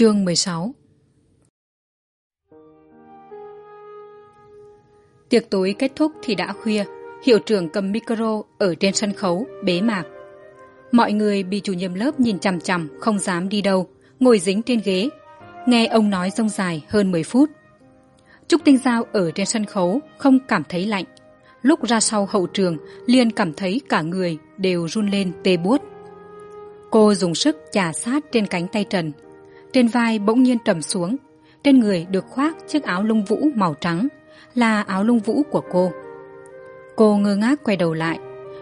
Chương mười sáu Tiệc tối kết thúc thì đã khuya, hiệu trưởng cầm micro ở trên sân khấu, bế mạc. Mọi người bị chủ nhiệm lớp nhìn chằm chằm, không dám đi đâu, ngồi dính trên ghế. Nghe ông nói rông dài hơn mười phút. Trúc Tinh Giao ở trên sân khấu không cảm thấy lạnh. Lúc ra sau hậu trường, liền cảm thấy cả người đều run lên tê buốt. Cô dùng sức chà sát trên cánh tay trần. Trên vai bỗng nhiên trầm xuống. Trên người được khoác chiếc áo lông vũ màu trắng, là áo lông vũ của cô. Cô ngơ ngác quay đầu lại.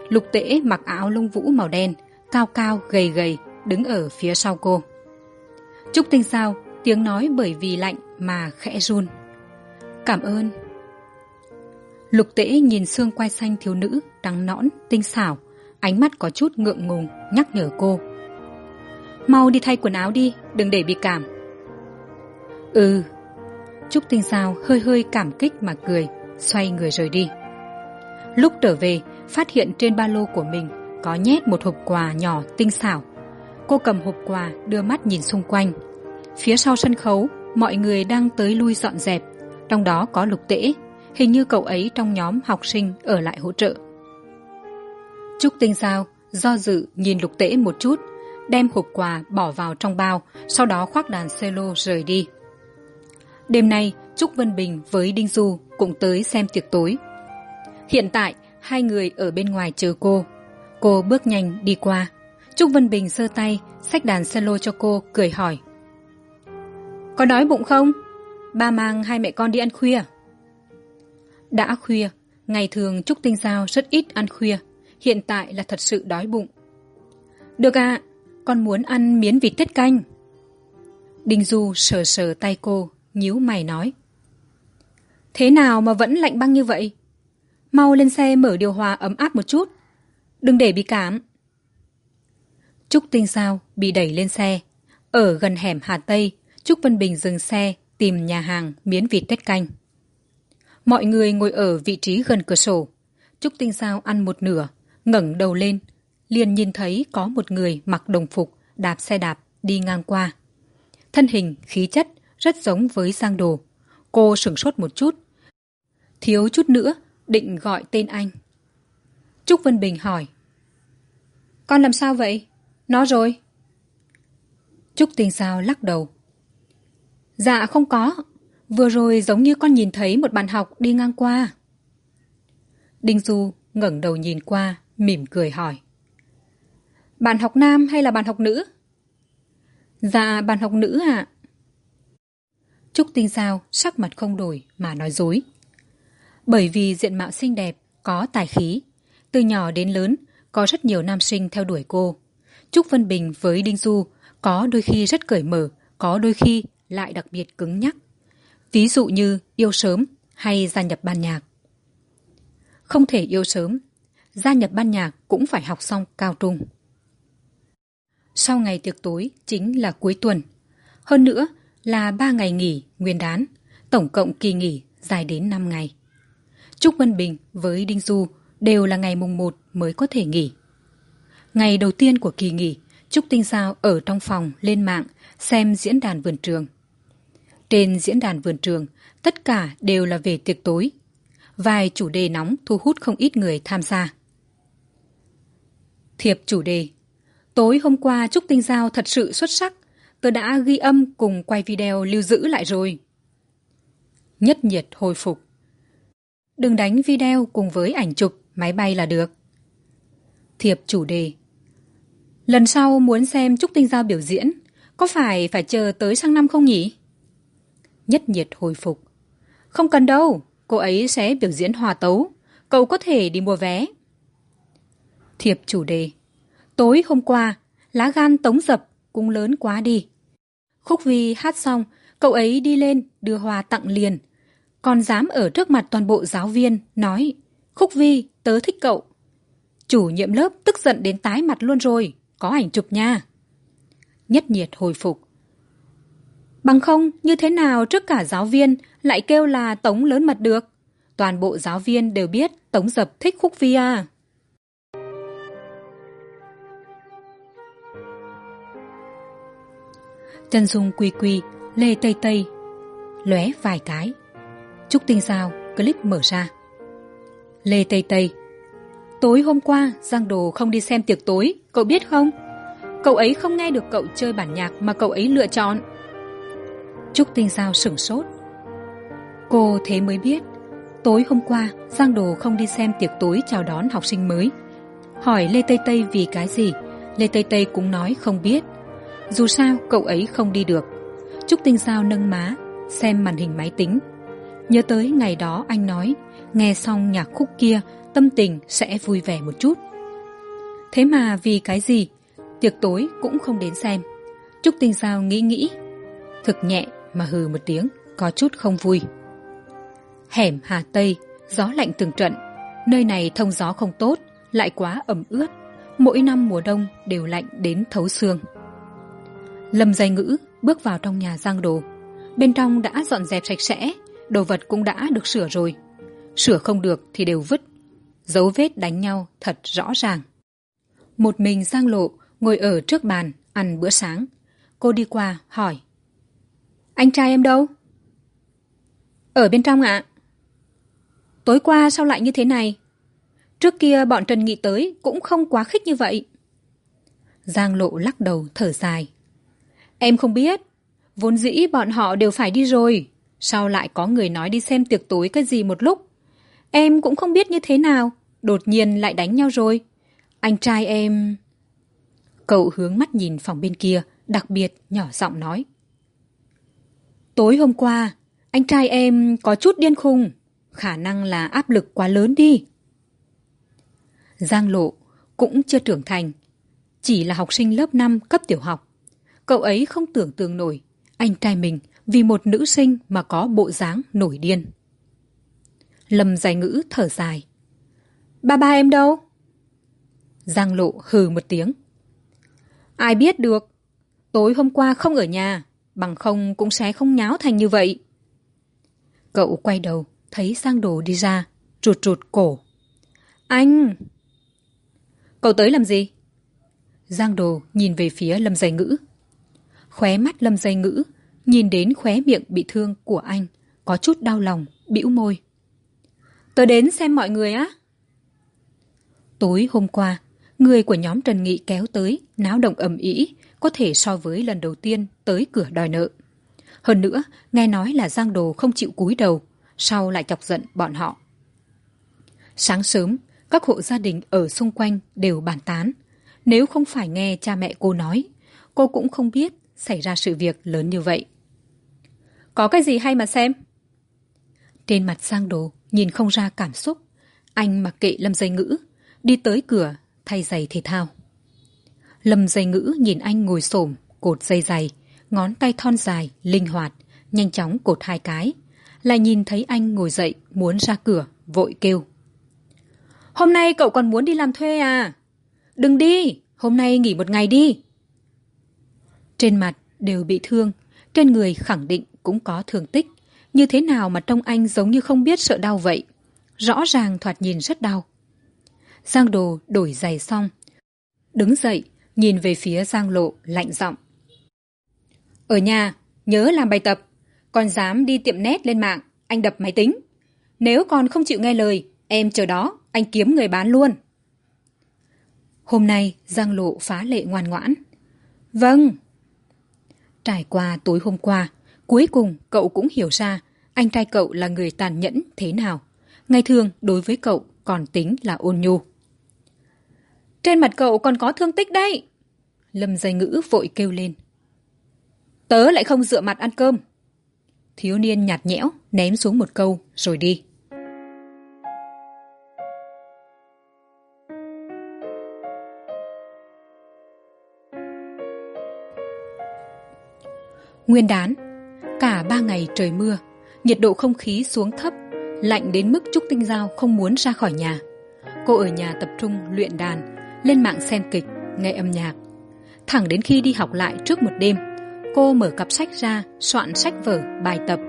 Lục tễ mặc áo lông vũ màu đen, cao cao, gầy gầy, đứng ở phía sau cô. Trúc Tinh Sao, tiếng nói bởi vì lạnh mà khẽ run. Cảm ơn. Lục tễ nhìn xương quai xanh thiếu nữ, trắng nõn, tinh xảo, ánh mắt có chút ngượng ngùng, nhắc nhở cô. Mau đi thay quần áo đi, đừng để bị cảm. Ừ. Trúc Tinh Sao hơi hơi cảm kích mà cười, xoay người rời đi. Lúc trở về, phát hiện trên ba lô của mình có nhét một hộp quà nhỏ tinh xảo. Cô cầm hộp quà đưa mắt nhìn xung quanh. Phía sau sân khấu, mọi người đang tới lui dọn dẹp, trong đó có lục tễ, hình như cậu ấy trong nhóm học sinh ở lại hỗ trợ. Trúc Tinh Sao do dự nhìn lục tễ một chút, đem hộp quà bỏ vào trong bao, sau đó khoác đàn cello rời đi. Đêm nay, Trúc Vân Bình với Đinh Du cũng tới xem tiệc tối. Hiện tại, hai người ở bên ngoài chờ cô. Cô bước nhanh đi qua. Trúc Vân Bình giơ tay, xách đàn cello cho cô, cười hỏi. Có đói bụng không? Ba mang hai mẹ con đi ăn khuya. Đã khuya, ngày thường Trúc Tinh Giao rất ít ăn khuya. Hiện tại là thật sự đói bụng. Được ạ, con muốn ăn miến vịt tiết canh. Đinh Du sờ sờ tay cô, nhíu mày nói. Thế nào mà vẫn lạnh băng như vậy? Mau lên xe mở điều hòa ấm áp một chút. Đừng để bị cảm. Trúc Tinh Sao bị đẩy lên xe. Ở gần hẻm Hà Tây, Trúc Vân Bình dừng xe tìm nhà hàng miến vịt tết canh. Mọi người ngồi ở vị trí gần cửa sổ. Trúc Tinh Sao ăn một nửa, ngẩng đầu lên, liền nhìn thấy có một người mặc đồng phục, đạp xe đạp, đi ngang qua. Thân hình, khí chất rất giống với Giang Đồ. Cô sửng sốt một chút. Thiếu chút nữa, định gọi tên anh. Trúc Vân Bình hỏi. Con làm sao vậy? Nó rồi. Trúc Tinh Sao lắc đầu. Dạ không có. Vừa rồi giống như con nhìn thấy một bạn học đi ngang qua. Đinh Du ngẩng đầu nhìn qua, mỉm cười hỏi. Bạn học nam hay là bạn học nữ? Dạ, bạn học nữ ạ. À. Trúc Tinh Giao sắc mặt không đổi mà nói dối. Bởi vì diện mạo xinh đẹp, có tài khí. Từ nhỏ đến lớn, có rất nhiều nam sinh theo đuổi cô. Trúc Vân Bình với Đinh Du có đôi khi rất cởi mở, có đôi khi lại đặc biệt cứng nhắc. Ví dụ như yêu sớm hay gia nhập ban nhạc. Không thể yêu sớm, gia nhập ban nhạc cũng phải học xong cao trung. Sau ngày tiệc tối chính là cuối tuần. Hơn nữa là ba ngày nghỉ nguyên đán, tổng cộng kỳ nghỉ dài đến năm ngày. Trúc Vân Bình với Đinh Du đều là ngày mùng một mới có thể nghỉ. Ngày đầu tiên của kỳ nghỉ, Trúc Tinh Giao ở trong phòng lên mạng xem diễn đàn vườn trường. Trên diễn đàn vườn trường, tất cả đều là về tiệc tối. Vài chủ đề nóng thu hút không ít người tham gia. Thiệp chủ đề Tối hôm qua Trúc Tinh Giao thật sự xuất sắc. Tôi đã ghi âm cùng quay video lưu giữ lại rồi. Nhất nhiệt hồi phục. Đừng đánh video cùng với ảnh chụp máy bay là được. Thiệp chủ đề Lần sau muốn xem Trúc Tinh Giao biểu diễn, có phải phải chờ tới sang năm không nhỉ? Nhất nhiệt hồi phục. Không cần đâu, cô ấy sẽ biểu diễn hòa tấu. Cậu có thể đi mua vé. Thiệp chủ đề Tối hôm qua, lá gan tống dập cũng lớn quá đi. Khúc Vi hát xong, cậu ấy đi lên đưa hoa tặng liền. Còn dám ở trước mặt toàn bộ giáo viên nói Khúc Vi, tớ thích cậu. Chủ nhiệm lớp tức giận đến tái mặt luôn rồi, có ảnh chụp nha. Nhất nhiệt hồi phục. Bằng không, như thế nào trước cả giáo viên lại kêu là Tống lớn mật được? Toàn bộ giáo viên đều biết Tống Dập thích Khúc Vi à. Chân dung quy quy, lê tây tây. Lóe vài cái. Trúc tinh sao? Clip mở ra. Lê tây tây. Tối hôm qua, giang đồ không đi xem tiệc tối, cậu biết không? Cậu ấy không nghe được cậu chơi bản nhạc mà cậu ấy lựa chọn. Trúc tinh giao sửng sốt. Cô thế mới biết, tối hôm qua, giang đồ không đi xem tiệc tối chào đón học sinh mới. Hỏi lê tây tây vì cái gì, lê tây tây cũng nói không biết dù sao, cậu ấy không đi được. Trúc tinh giao nâng má, xem màn hình máy tính. Nhớ tới ngày đó anh nói, nghe xong nhạc khúc kia, tâm tình sẽ vui vẻ một chút. Thế mà vì cái gì? Tiệc tối cũng không đến xem. Trúc tinh giao nghĩ nghĩ, thực nhẹ mà hừ một tiếng, có chút không vui. Hẻm hà tây, gió lạnh từng trận. Nơi này thông gió không tốt, lại quá ẩm ướt. Mỗi năm mùa đông đều lạnh đến thấu xương lâm dây ngữ bước vào trong nhà giang đồ. Bên trong đã dọn dẹp sạch sẽ, đồ vật cũng đã được sửa rồi. Sửa không được thì đều vứt. Dấu vết đánh nhau thật rõ ràng. Một mình giang lộ ngồi ở trước bàn ăn bữa sáng. Cô đi qua hỏi. Anh trai em đâu? Ở bên trong ạ. Tối qua sao lại như thế này? Trước kia bọn trần nghị tới cũng không quá khích như vậy. Giang lộ lắc đầu thở dài em không biết. Vốn dĩ bọn họ đều phải đi rồi. Sao lại có người nói đi xem tiệc tối cái gì một lúc? Em cũng không biết như thế nào. Đột nhiên lại đánh nhau rồi. Anh trai em cậu hướng mắt nhìn phòng bên kia, đặc biệt nhỏ giọng nói. Tối hôm qua, anh trai em có chút điên khùng. Khả năng là áp lực quá lớn đi. Giang lộ cũng chưa trưởng thành. Chỉ là học sinh lớp năm cấp tiểu học cậu ấy không tưởng tượng nổi. Anh trai mình vì một nữ sinh mà có bộ dáng nổi điên. Lâm dài ngữ thở dài. Ba ba em đâu? Giang lộ hừ một tiếng. Ai biết được. Tối hôm qua không ở nhà bằng không cũng sẽ không nháo thành như vậy. Cậu quay đầu thấy giang đồ đi ra rụt rụt cổ. Anh! Cậu tới làm gì? Giang đồ nhìn về phía lâm dây ngữ khóe mắt lâm dây ngữ, nhìn đến khóe miệng bị thương của anh, có chút đau lòng, bĩu môi. Tớ đến xem mọi người á. Tối hôm qua, người của nhóm trần nghị kéo tới, náo động ầm ĩ, có thể so với lần đầu tiên tới cửa đòi nợ. Hơn nữa, nghe nói là giang đồ không chịu cúi đầu, sau lại chọc giận bọn họ. Sáng sớm, các hộ gia đình ở xung quanh đều bàn tán. Nếu không phải nghe cha mẹ cô nói, cô cũng không biết xảy ra sự việc lớn như vậy. Có cái gì hay mà xem? Trên mặt sang đồ nhìn không ra cảm xúc, anh mặc kệ lâm dây ngữ, đi tới cửa, thay giày thể thao. Lâm dây ngữ nhìn anh ngồi s cột dây giày ngón tay thon dài, linh hoạt, nhanh chóng cột hai cái, lại nhìn thấy anh ngồi dậy, muốn ra cửa, vội kêu. Hôm nay cậu còn muốn đi làm thuê à? Đừng đi, hôm nay nghỉ một ngày đi trên mặt đều bị thương, trên người khẳng định cũng có thương tích. Như thế nào mà trông anh giống như không biết sợ đau vậy? Rõ ràng thoạt nhìn rất đau. Giang đồ đổi giày xong, đứng dậy, nhìn về phía giang lộ, lạnh giọng. Ở nhà, nhớ làm bài tập. Còn dám đi tiệm nét lên mạng, anh đập máy tính. Nếu còn không chịu nghe lời, em chờ đó, anh kiếm người bán luôn. Hôm nay, giang lộ phá lệ ngoan ngoãn. Vâng trải qua tối hôm qua. Cuối cùng, cậu cũng hiểu ra anh trai cậu là người tàn nhẫn thế nào. Ngày thường, đối với cậu còn tính là ôn nhu. Trên mặt cậu còn có thương tích đấy. Lâm dây ngữ vội kêu lên. Tớ lại không dựa mặt ăn cơm. Thiếu niên nhạt nhẽo ném xuống một câu, rồi đi. Nguyên đán. Cả ba ngày trời mưa, nhiệt độ không khí xuống thấp, lạnh đến mức trúc tinh giao không muốn ra khỏi nhà. Cô ở nhà tập trung luyện đàn, lên mạng xem kịch, nghe âm nhạc. Thẳng đến khi đi học lại trước một đêm, cô mở cặp sách ra, soạn sách vở, bài tập.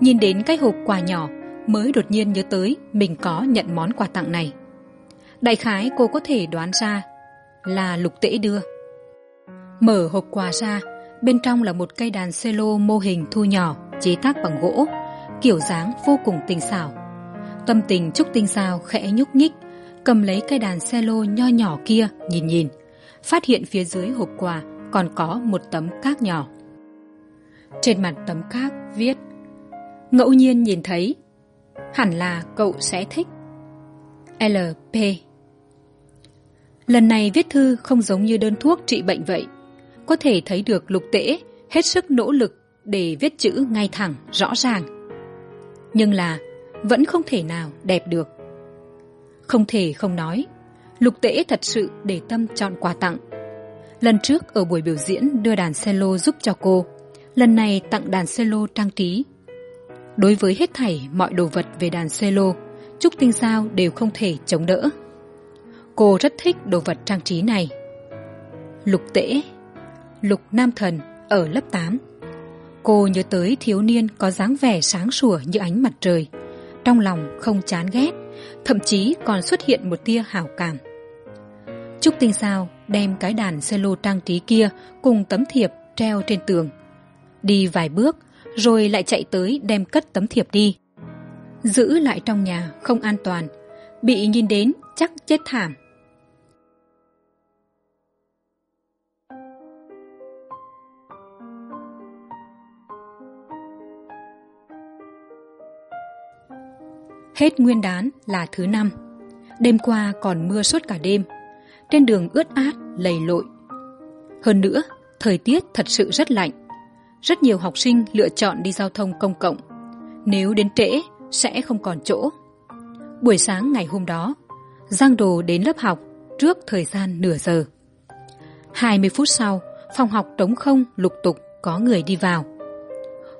Nhìn đến cái hộp quà nhỏ, mới đột nhiên nhớ tới mình có nhận món quà tặng này. Đại khái cô có thể đoán ra là lục tễ đưa. Mở hộp quà ra bên trong là một cây đàn cello mô hình thu nhỏ, chế tác bằng gỗ, kiểu dáng vô cùng tinh xảo. Tâm tình trúc tinh sao khẽ nhúc nhích, cầm lấy cây đàn cello nho nhỏ kia, nhìn nhìn, phát hiện phía dưới hộp quà còn có một tấm cát nhỏ. Trên mặt tấm cát viết, ngẫu nhiên nhìn thấy, hẳn là cậu sẽ thích. Lp lần này viết thư không giống như đơn thuốc trị bệnh vậy có thể thấy được lục tễ, hết sức nỗ lực để viết chữ ngay thẳng, rõ ràng. Nhưng là, vẫn không thể nào đẹp được. Không thể không nói, lục tễ thật sự để tâm chọn quà tặng. Lần trước ở buổi biểu diễn đưa đàn cello giúp cho cô, lần này tặng đàn cello trang trí. Đối với hết thảy mọi đồ vật về đàn cello, trúc tinh sao đều không thể chống đỡ. Cô rất thích đồ vật trang trí này. Lục tễ lục nam thần ở lớp tám. Cô nhớ tới thiếu niên có dáng vẻ sáng sủa như ánh mặt trời. Trong lòng không chán ghét, thậm chí còn xuất hiện một tia hảo cảm. Trúc tinh sao đem cái đàn cello trang trí kia cùng tấm thiệp treo trên tường. Đi vài bước, rồi lại chạy tới đem cất tấm thiệp đi. Giữ lại trong nhà không an toàn, bị nhìn đến chắc chết thảm. Hết nguyên đán là thứ năm. Đêm qua còn mưa suốt cả đêm. Trên đường ướt át, lầy lội. Hơn nữa, thời tiết thật sự rất lạnh. Rất nhiều học sinh lựa chọn đi giao thông công cộng. Nếu đến trễ, sẽ không còn chỗ. Buổi sáng ngày hôm đó, giang đồ đến lớp học trước thời gian nửa giờ. Hai mươi phút sau, phòng học trống không, lục tục, có người đi vào.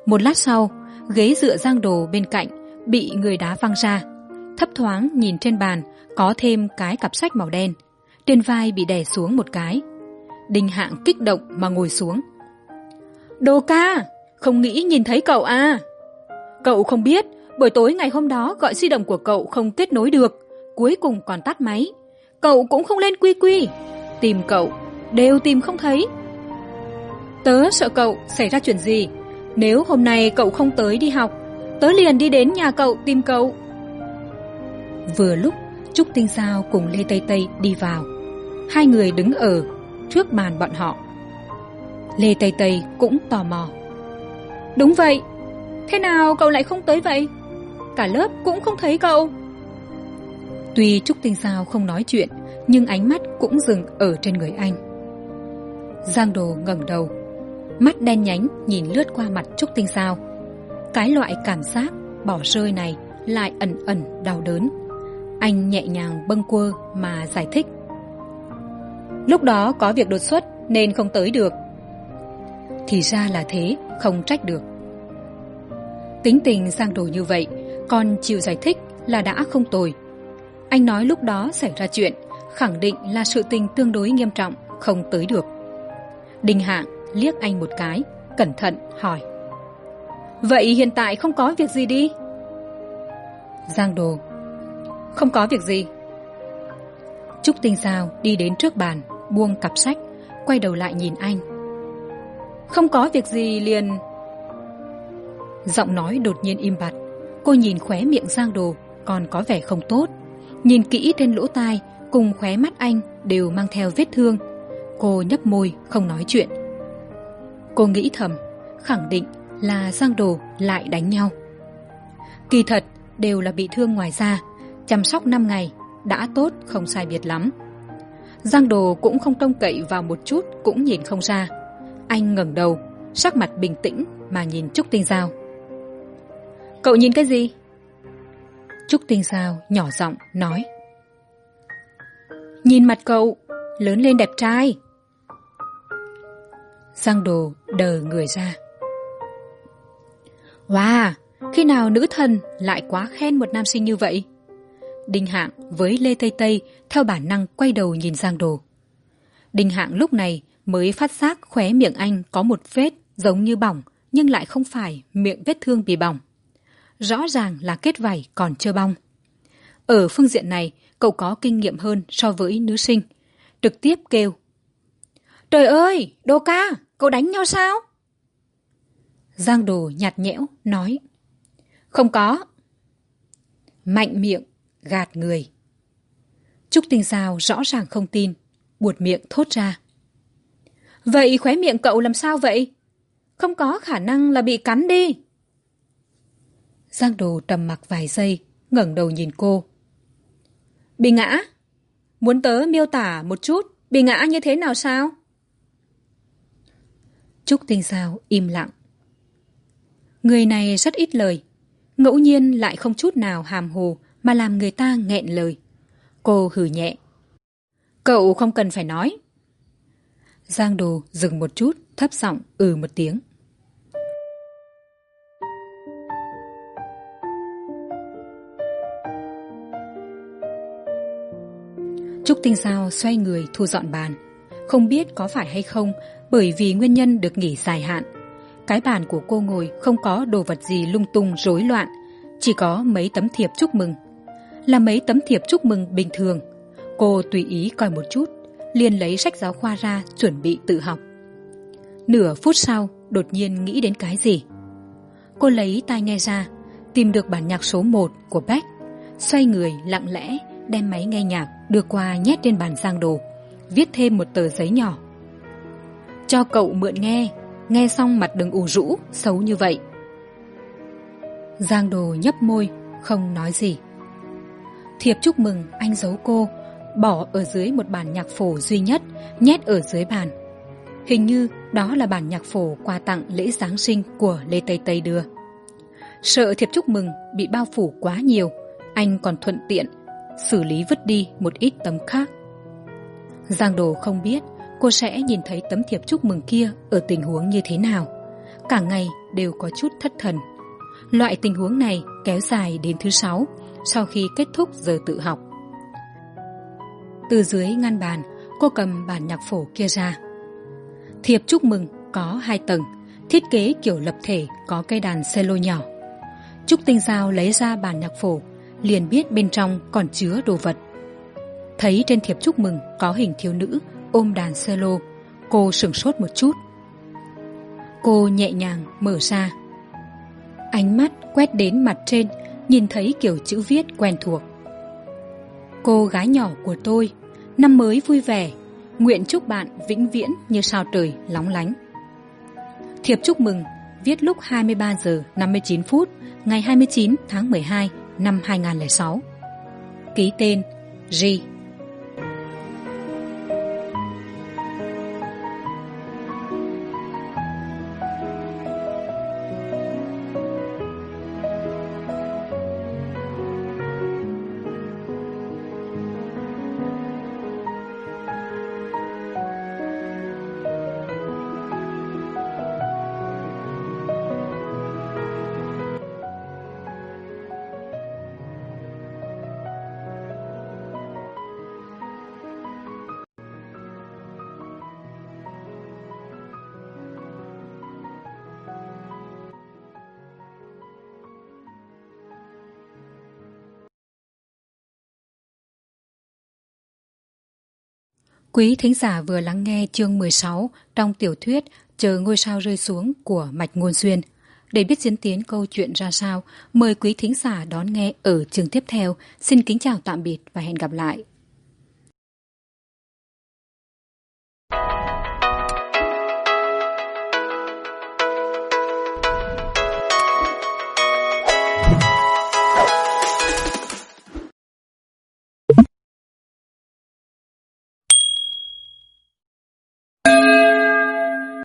Một lát sau, ghế dựa giang đồ bên cạnh bị người đá văng ra. Thấp thoáng nhìn trên bàn, có thêm cái cặp sách màu đen. Trên vai bị đè xuống một cái. Đinh hạng kích động mà ngồi xuống. Đồ ca, không nghĩ nhìn thấy cậu à? Cậu không biết, buổi tối ngày hôm đó gọi di động của cậu không kết nối được, cuối cùng còn tắt máy. Cậu cũng không lên quy quy. Tìm cậu, đều tìm không thấy. Tớ sợ cậu xảy ra chuyện gì. Nếu hôm nay cậu không tới đi học tớ liền đi đến nhà cậu tìm cậu. Vừa lúc, trúc tinh sao cùng lê tây tây đi vào. Hai người đứng ở trước bàn bọn họ. Lê tây tây cũng tò mò. Đúng vậy, thế nào cậu lại không tới vậy? Cả lớp cũng không thấy cậu. Tuy trúc tinh sao không nói chuyện, nhưng ánh mắt cũng dừng ở trên người anh. Giang đồ ngẩng đầu, mắt đen nhánh nhìn lướt qua mặt trúc tinh sao cái loại cảm giác bỏ rơi này lại ẩn ẩn đau đớn. Anh nhẹ nhàng bâng quơ mà giải thích. Lúc đó có việc đột xuất nên không tới được. Thì ra là thế, không trách được. Tính tình giang đồ như vậy, còn chịu giải thích là đã không tồi. Anh nói lúc đó xảy ra chuyện, khẳng định là sự tình tương đối nghiêm trọng, không tới được. Đinh hạng liếc anh một cái, cẩn thận hỏi vậy hiện tại không có việc gì đi. Giang đồ. Không có việc gì. Trúc tinh sao đi đến trước bàn buông cặp sách quay đầu lại nhìn anh. Không có việc gì liền. Giọng nói đột nhiên im bặt. Cô nhìn khóe miệng giang đồ còn có vẻ không tốt. Nhìn kỹ trên lỗ tai cùng khóe mắt anh đều mang theo vết thương. Cô nhấp môi không nói chuyện. Cô nghĩ thầm khẳng định là giang đồ lại đánh nhau. Kỳ thật, đều là bị thương ngoài da, chăm sóc năm ngày, đã tốt không sai biệt lắm. Giang đồ cũng không trông cậy vào một chút cũng nhìn không ra. Anh ngẩng đầu, sắc mặt bình tĩnh mà nhìn trúc tinh giao. Cậu nhìn cái gì? Trúc tinh giao nhỏ giọng nói. Nhìn mặt cậu, lớn lên đẹp trai. Giang đồ đờ người ra wow, khi nào nữ thần lại quá khen một nam sinh như vậy? Đinh hạng với lê tây tây theo bản năng quay đầu nhìn giang đồ. Đinh hạng lúc này mới phát giác khóe miệng anh có một vết giống như bỏng, nhưng lại không phải miệng vết thương bị bỏng. Rõ ràng là kết vảy còn chưa bong. Ở phương diện này, cậu có kinh nghiệm hơn so với nữ sinh. Trực tiếp kêu, trời ơi, đô ca, cậu đánh nhau sao? Giang đồ nhạt nhẽo nói, không có. Mạnh miệng gạt người. Trúc tinh sao rõ ràng không tin, buột miệng thốt ra, vậy khóe miệng cậu làm sao vậy? Không có khả năng là bị cắn đi. Giang đồ trầm mặc vài giây, ngẩng đầu nhìn cô. Bị ngã? Muốn tớ miêu tả một chút, bị ngã như thế nào sao? Trúc tinh sao im lặng người này rất ít lời. Ngẫu nhiên lại không chút nào hàm hồ mà làm người ta nghẹn lời. Cô hừ nhẹ. Cậu không cần phải nói. Giang đồ dừng một chút, thấp giọng ừ một tiếng. Trúc tinh sao xoay người thu dọn bàn. Không biết có phải hay không, bởi vì nguyên nhân được nghỉ dài hạn cái bàn của cô ngồi không có đồ vật gì lung tung, rối loạn, chỉ có mấy tấm thiệp chúc mừng. Là mấy tấm thiệp chúc mừng bình thường, cô tùy ý coi một chút, liền lấy sách giáo khoa ra chuẩn bị tự học. Nửa phút sau, đột nhiên nghĩ đến cái gì? Cô lấy tai nghe ra, tìm được bản nhạc số một của beck, xoay người lặng lẽ đem máy nghe nhạc đưa qua nhét trên bàn giang đồ, viết thêm một tờ giấy nhỏ. Cho cậu mượn nghe nghe xong mặt đừng ủ rũ, xấu như vậy. Giang đồ nhấp môi, không nói gì. Thiệp chúc mừng, anh giấu cô, bỏ ở dưới một bản nhạc phổ duy nhất, nhét ở dưới bàn. Hình như đó là bản nhạc phổ quà tặng lễ giáng sinh của lê tây tây đưa. Sợ thiệp chúc mừng bị bao phủ quá nhiều, anh còn thuận tiện xử lý vứt đi một ít tấm khác. Giang đồ không biết cô sẽ nhìn thấy tấm thiệp chúc mừng kia ở tình huống như thế nào. Cả ngày đều có chút thất thần. Loại tình huống này kéo dài đến thứ sáu, sau khi kết thúc giờ tự học. Từ dưới ngăn bàn, cô cầm bản nhạc phổ kia ra. Thiệp chúc mừng có hai tầng, thiết kế kiểu lập thể có cây đàn cello nhỏ. Trúc tinh giao lấy ra bản nhạc phổ, liền biết bên trong còn chứa đồ vật. Thấy trên thiệp chúc mừng có hình thiếu nữ ôm đàn cello cô sửng sốt một chút. Cô nhẹ nhàng mở ra. Ánh mắt quét đến mặt trên, nhìn thấy kiểu chữ viết quen thuộc. Cô gái nhỏ của tôi, năm mới vui vẻ, nguyện chúc bạn vĩnh viễn như sao trời lóng lánh. Thiệp chúc mừng, viết lúc hai mươi ba giờ năm mươi chín phút, ngày hai mươi chín tháng 12 năm hai nghìn sáu. Ký tên, g. Quý thính giả vừa lắng nghe chương 16 trong tiểu thuyết Chờ ngôi sao rơi xuống của Mạch Ngôn Xuyên. Để biết diễn tiến câu chuyện ra sao, mời quý thính giả đón nghe ở chương tiếp theo. Xin kính chào tạm biệt và hẹn gặp lại.